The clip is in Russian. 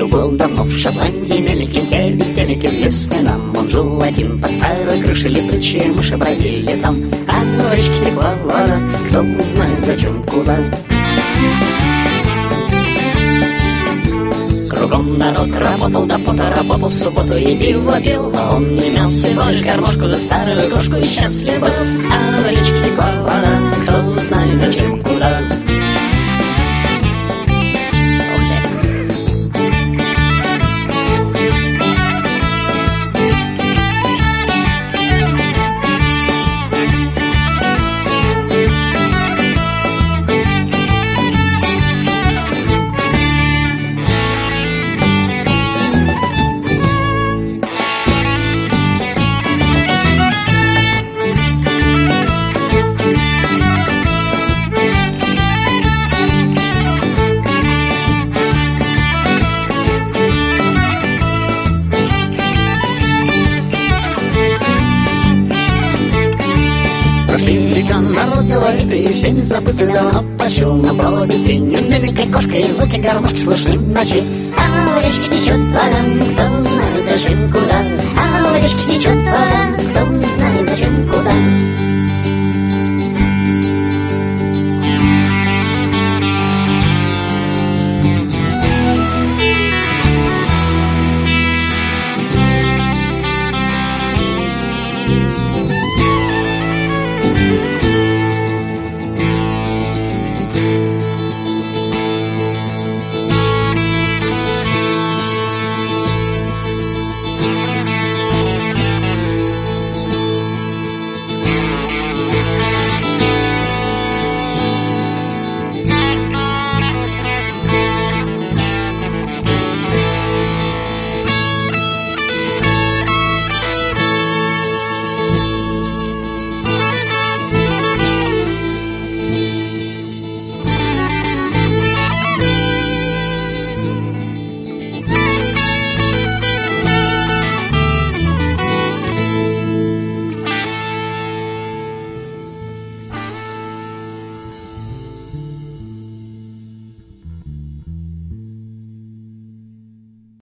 Жил-был давно в Шотландии мельник лентяй, бездельник известный нам. Он жил один под старой крышей, летучие мыши бродили там. А в речке текла вода, кто знает зачем, куда. Кругом народ работал, до пота работал в субботу и пиво пил, а он не мял всего лишь гармошку за старую кошку и счастлив был. А в речке текла вода, кто знает зачем, куда. Народ деловитый, всеми забытый давно почил на броде тень. Мимикой кошка и звуки гармошки слышны в ночи. А в речке течет вода, кто знает зачем куда. А в речке течет вода, кто знает